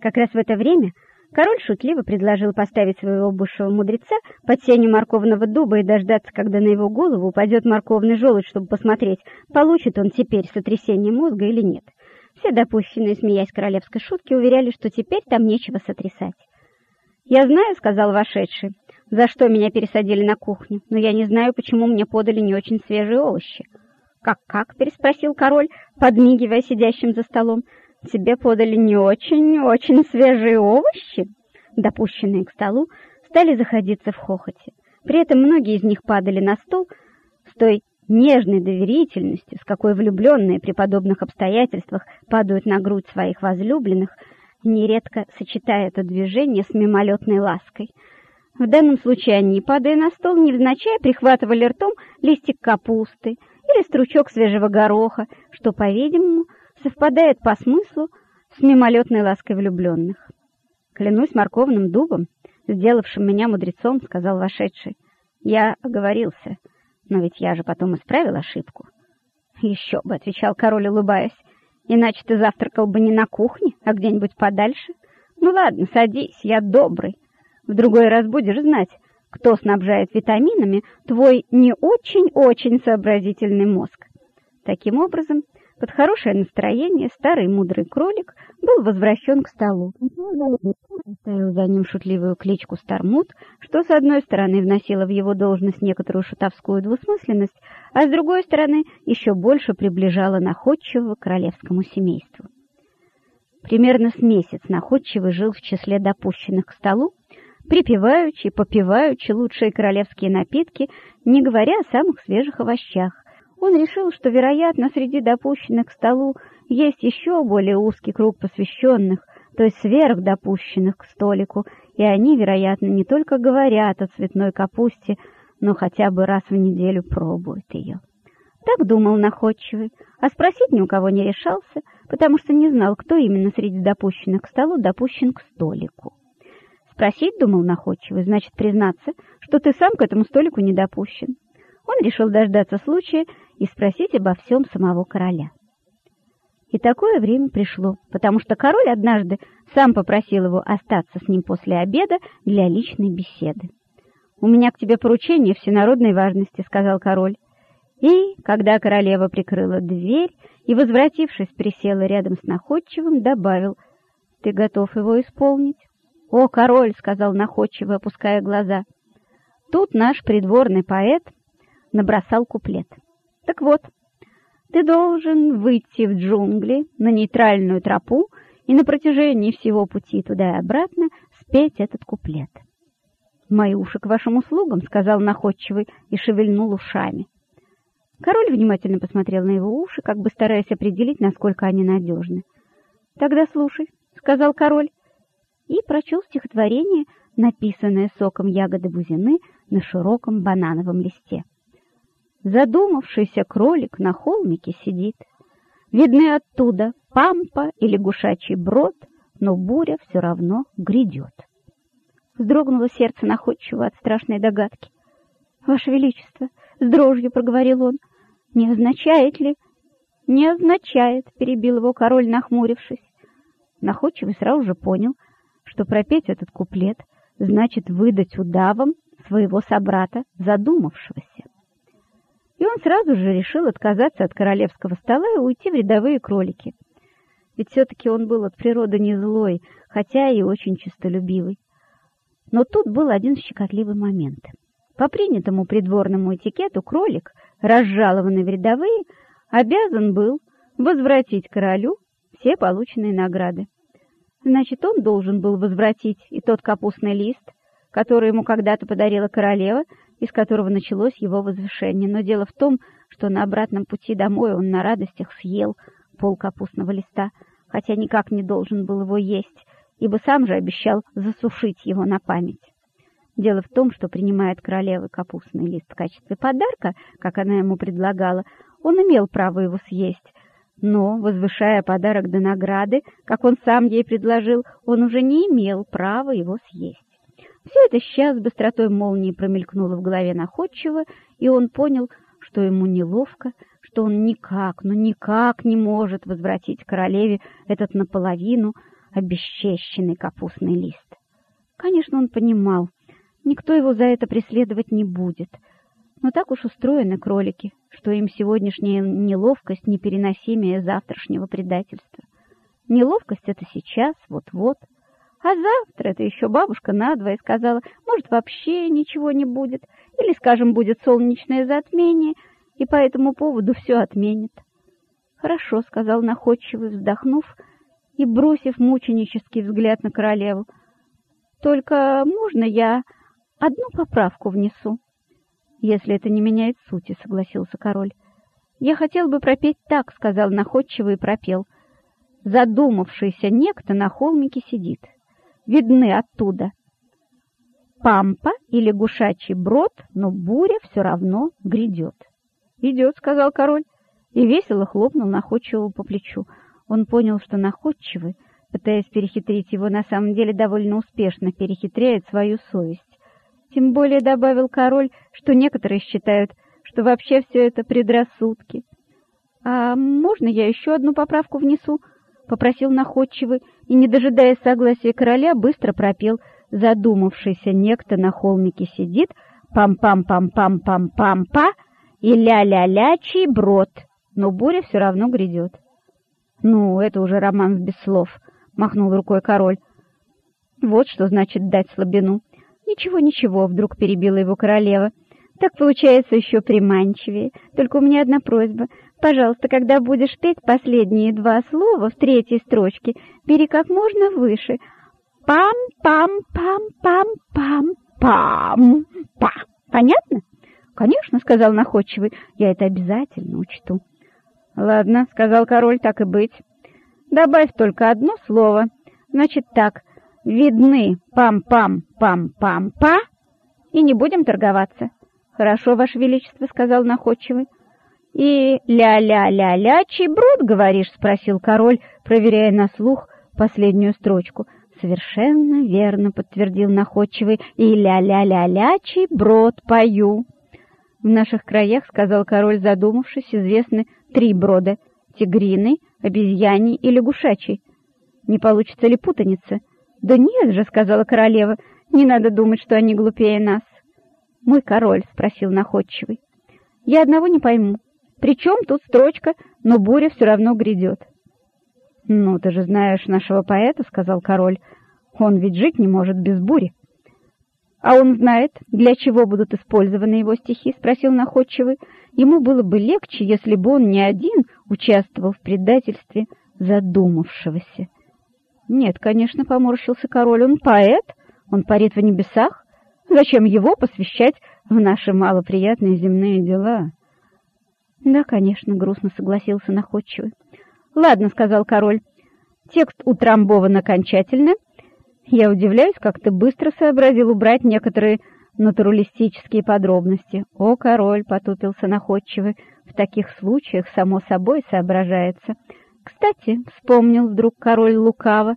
Как раз в это время король шутливо предложил поставить своего бывшего мудреца под сенью морковного дуба и дождаться, когда на его голову упадет морковный желудь, чтобы посмотреть, получит он теперь сотрясение мозга или нет. Все допущенные, смеясь королевской шутки, уверяли, что теперь там нечего сотрясать. «Я знаю», — сказал вошедший, — «за что меня пересадили на кухню, но я не знаю, почему мне подали не очень свежие овощи». «Как-как?» — переспросил король, подмигивая сидящим за столом. «Тебе подали не очень-очень свежие овощи?» Допущенные к столу стали заходиться в хохоте. При этом многие из них падали на стол с той нежной доверительностью, с какой влюбленные при подобных обстоятельствах падают на грудь своих возлюбленных, нередко сочетая это движение с мимолетной лаской. В данном случае они, падая на стол, невзначай прихватывали ртом листик капусты или стручок свежего гороха, что, по-видимому, совпадает по смыслу с мимолетной лаской влюбленных. «Клянусь морковным дубом, сделавшим меня мудрецом», — сказал вошедший. «Я оговорился, но ведь я же потом исправил ошибку». «Еще бы», — отвечал король, улыбаясь, «иначе ты завтракал бы не на кухне, а где-нибудь подальше. Ну ладно, садись, я добрый. В другой раз будешь знать, кто снабжает витаминами твой не очень-очень сообразительный мозг. Таким образом, под хорошее настроение старый мудрый кролик был возвращен к столу. Ставил за ним шутливую кличку Стармут, что с одной стороны вносило в его должность некоторую шутовскую двусмысленность, а с другой стороны еще больше приближало находчивого к королевскому семейству. Примерно с месяц находчивый жил в числе допущенных к столу, припеваючи, попиваючи лучшие королевские напитки, не говоря о самых свежих овощах. Он решил, что, вероятно, среди допущенных к столу есть еще более узкий круг посвященных, то есть сверхдопущенных к столику, и они, вероятно, не только говорят о цветной капусте, но хотя бы раз в неделю пробуют ее. Так думал находчивый, а спросить ни у кого не решался, потому что не знал, кто именно среди допущенных к столу допущен к столику. Спросить, думал находчивый, значит признаться, что ты сам к этому столику не допущен. Он решил дождаться случая и спросить обо всем самого короля. И такое время пришло, потому что король однажды сам попросил его остаться с ним после обеда для личной беседы. «У меня к тебе поручение всенародной важности», — сказал король. И, когда королева прикрыла дверь и, возвратившись, присела рядом с находчивым, добавил, «Ты готов его исполнить?» «О, король!» — сказал находчиво, опуская глаза. Тут наш придворный поэт набросал куплет. «Так вот, ты должен выйти в джунгли на нейтральную тропу и на протяжении всего пути туда и обратно спеть этот куплет». «Мои уши к вашим услугам», — сказал находчивый и шевельнул ушами. Король внимательно посмотрел на его уши, как бы стараясь определить, насколько они надежны. «Тогда слушай», — сказал король и прочел стихотворение, написанное соком ягоды бузины на широком банановом листе. Задумавшийся кролик на холмике сидит. Видны оттуда пампа и лягушачий брод, но буря все равно грядет. Вздрогнуло сердце находчиво от страшной догадки. «Ваше Величество!» — с дрожью проговорил он. «Не означает ли?» «Не означает», — перебил его король, нахмурившись. Находчивый сразу же понял — что пропеть этот куплет значит выдать удавам своего собрата, задумавшегося. И он сразу же решил отказаться от королевского стола и уйти в рядовые кролики. Ведь все-таки он был от природы не злой, хотя и очень честолюбивый. Но тут был один щекотливый момент. По принятому придворному этикету кролик, разжалованный в рядовые, обязан был возвратить королю все полученные награды. Значит, он должен был возвратить и тот капустный лист, который ему когда-то подарила королева, из которого началось его возвышение. Но дело в том, что на обратном пути домой он на радостях съел пол капустного листа, хотя никак не должен был его есть, ибо сам же обещал засушить его на память. Дело в том, что принимая от королевы капустный лист в качестве подарка, как она ему предлагала, он имел право его съесть, но, возвышая подарок до награды, как он сам ей предложил, он уже не имел права его съесть. Все это сейчас быстротой молнии промелькнуло в голове находчиво, и он понял, что ему неловко, что он никак, но никак не может возвратить королеве этот наполовину, обесчещенный капустный лист. Конечно, он понимал, никто его за это преследовать не будет. Но так уж устроены кролики, что им сегодняшняя неловкость непереносимее завтрашнего предательства. Неловкость — это сейчас, вот-вот. А завтра это еще бабушка надвое сказала, может, вообще ничего не будет, или, скажем, будет солнечное затмение, и по этому поводу все отменит. «Хорошо», — сказал находчивый, вздохнув и бросив мученический взгляд на королеву. «Только можно я одну поправку внесу?» «Если это не меняет сути», — согласился король. «Я хотел бы пропеть так», — сказал находчивый и пропел. «Задумавшийся некто на холмике сидит. Видны оттуда. Пампа или лягушачий брод, но буря все равно грядет». «Идет», — сказал король и весело хлопнул находчивого по плечу. Он понял, что находчивый, пытаясь перехитрить его, на самом деле довольно успешно перехитряет свою совесть. Тем более добавил король, что некоторые считают, что вообще все это предрассудки. «А можно я еще одну поправку внесу?» — попросил находчивый, и, не дожидаясь согласия короля, быстро пропел «Задумавшийся некто на холмике сидит, пам-пам-пам-пам-пам-пам-па, и ля-ля-лячий брод» но буря все равно грядет. «Ну, это уже роман без слов», — махнул рукой король. «Вот что значит дать слабину». «Ничего, ничего», — вдруг перебила его королева. «Так получается еще приманчивее. Только у меня одна просьба. Пожалуйста, когда будешь петь последние два слова в третьей строчке, бери как можно выше. Пам-пам-пам-пам-пам-па. Понятно?» «Конечно», — сказал находчивый, — «я это обязательно учту». Ладно, сказал король, так и быть. Добавь только одно слово. Значит так: видны пам-пам-пам-пам-па, и не будем торговаться. Хорошо, ваше величество, сказал находчивый. И ля-ля-ля-ля, чей брод, говоришь, спросил король, проверяя на слух последнюю строчку. Совершенно верно, подтвердил находчивый. И ля-ля-ля-ля, чей брод пою. В наших краях, сказал король, задумавшись, известны три брода — тигриный, обезьяний и лягушачий. Не получится ли путаница? Да нет же, сказала королева, не надо думать, что они глупее нас. Мой король, спросил находчивый. Я одного не пойму. Причем тут строчка, но буря все равно грядет. Ну, ты же знаешь нашего поэта, сказал король. Он ведь жить не может без бури. А он знает, для чего будут использованы его стихи, спросил находчивый. Ему было бы легче, если бы он не один участвовал в предательстве задумавшегося. Нет, конечно, поморщился король, он поэт, он парит в небесах. Зачем его посвящать в наши малоприятные земные дела? Да, конечно, грустно согласился находчивый. Ладно, сказал король. Текст утрамбован окончательно. Я удивляюсь, как ты быстро сообразил убрать некоторые натуралистические подробности. О, король, потупился находчивый, в таких случаях само собой соображается. Кстати, вспомнил вдруг король лукаво,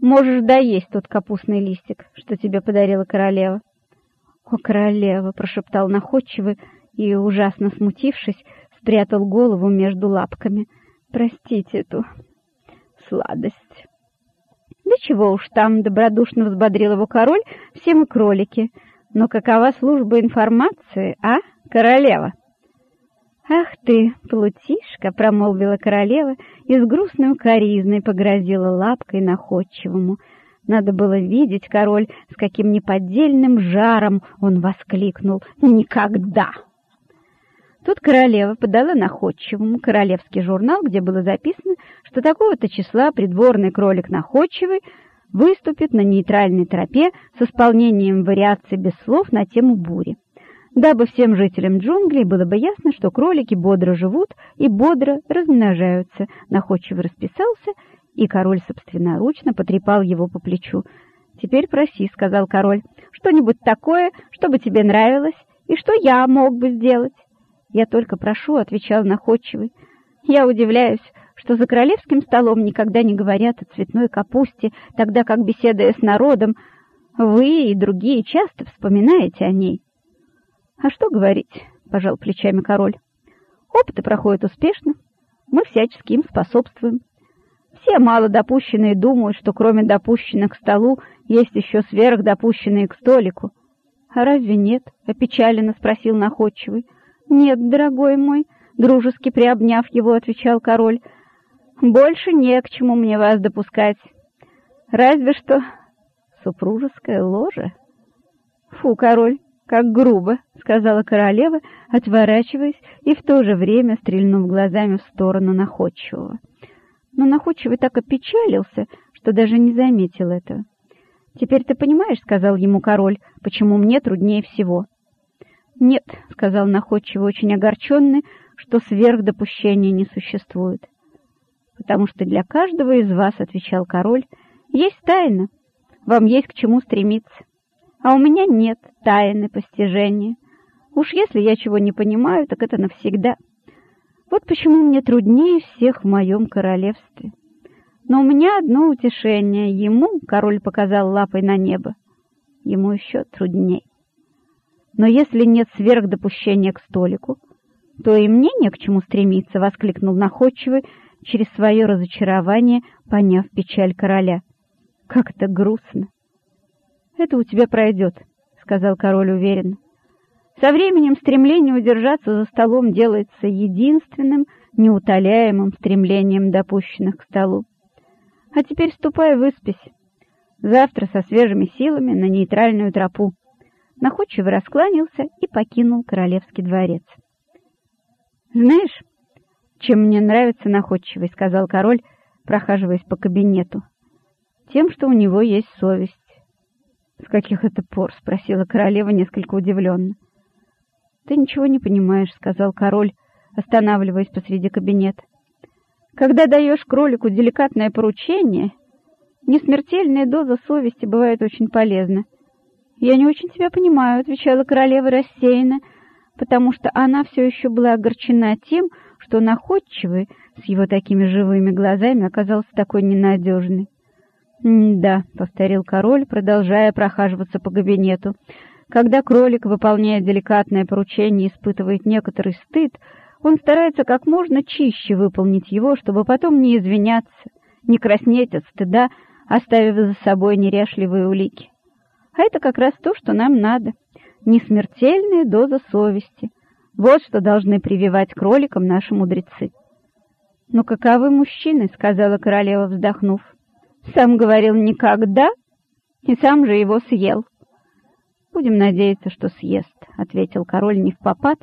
можешь доесть тот капустный листик, что тебе подарила королева. О, королева, прошептал находчивый и, ужасно смутившись, спрятал голову между лапками. Простите эту сладость. Да чего уж там, добродушно взбодрил его король, все мы кролики. Но какова служба информации, а, королева? Ах ты, плутишка, промолвила королева и с грустной укоризной погрозила лапкой находчивому. Надо было видеть, король, с каким неподдельным жаром он воскликнул: "Никогда!" Тут королева подала находчивому королевский журнал, где было записано, что такого-то числа придворный кролик находчивый выступит на нейтральной тропе с исполнением вариаций без слов на тему бури. Дабы всем жителям джунглей было бы ясно, что кролики бодро живут и бодро размножаются, находчиво расписался, и король собственноручно потрепал его по плечу. «Теперь проси», — сказал король, — «что-нибудь такое, чтобы тебе нравилось, и что я мог бы сделать». Я только прошу, отвечал находчивый. Я удивляюсь, что за королевским столом никогда не говорят о цветной капусте, тогда как беседуя с народом, вы и другие часто вспоминаете о ней. А что говорить, пожал плечами король. Опыты проходят успешно, мы всячески им способствуем. Все малодопущенные думают, что кроме допущенных к столу есть еще сверхдопущенные к столику. А разве нет? опечаленно спросил находчивый. Нет, дорогой мой, дружески приобняв его, отвечал король. Больше не к чему мне вас допускать. Разве что супружеское ложе. Фу, король, как грубо, сказала королева, отворачиваясь и в то же время стрельнув глазами в сторону находчивого. Но находчивый так опечалился, что даже не заметил этого. Теперь ты понимаешь, сказал ему король, почему мне труднее всего. Нет, сказал находчивый, очень огорченный, что сверхдопущения не существует. Потому что для каждого из вас, отвечал король, есть тайна. Вам есть к чему стремиться. А у меня нет тайны постижения. Уж если я чего не понимаю, так это навсегда. Вот почему мне труднее всех в моем королевстве. Но у меня одно утешение. Ему, король показал лапой на небо, ему еще трудней. Но если нет сверхдопущения к столику, то и мне не к чему стремиться, воскликнул находчивый через свое разочарование, поняв печаль короля. Как это грустно. Это у тебя пройдет, сказал король уверенно. Со временем стремление удержаться за столом делается единственным неутоляемым стремлением допущенных к столу. А теперь ступай выспись. Завтра со свежими силами на нейтральную тропу. Находчиво раскланялся и покинул королевский дворец. Знаешь, чем мне нравится находчивый, сказал король, прохаживаясь по кабинету. Тем, что у него есть совесть. С каких это пор, спросила королева несколько удивленно. Ты ничего не понимаешь, сказал король, останавливаясь посреди кабинета. Когда даешь кролику деликатное поручение, несмертельная доза совести бывает очень полезна. Я не очень тебя понимаю, отвечала королева рассеянно, потому что она все еще была огорчена тем, что находчивый с его такими живыми глазами оказался такой ненадежный. «Да», — повторил король, продолжая прохаживаться по кабинету. «Когда кролик, выполняя деликатное поручение, испытывает некоторый стыд, он старается как можно чище выполнить его, чтобы потом не извиняться, не краснеть от стыда, оставив за собой неряшливые улики. А это как раз то, что нам надо. Несмертельная доза совести. Вот что должны прививать кроликам наши мудрецы. «Ну каковы мужчины?» — сказала королева, вздохнув. «Сам говорил никогда, и сам же его съел». «Будем надеяться, что съест», — ответил король не в попад,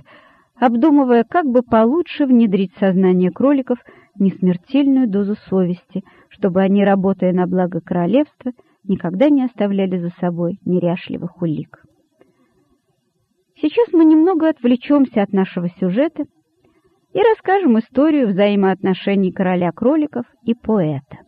обдумывая, как бы получше внедрить в сознание кроликов несмертельную дозу совести, чтобы они, работая на благо королевства, никогда не оставляли за собой неряшливых улик. Сейчас мы немного отвлечемся от нашего сюжета и расскажем историю взаимоотношений короля кроликов и поэта.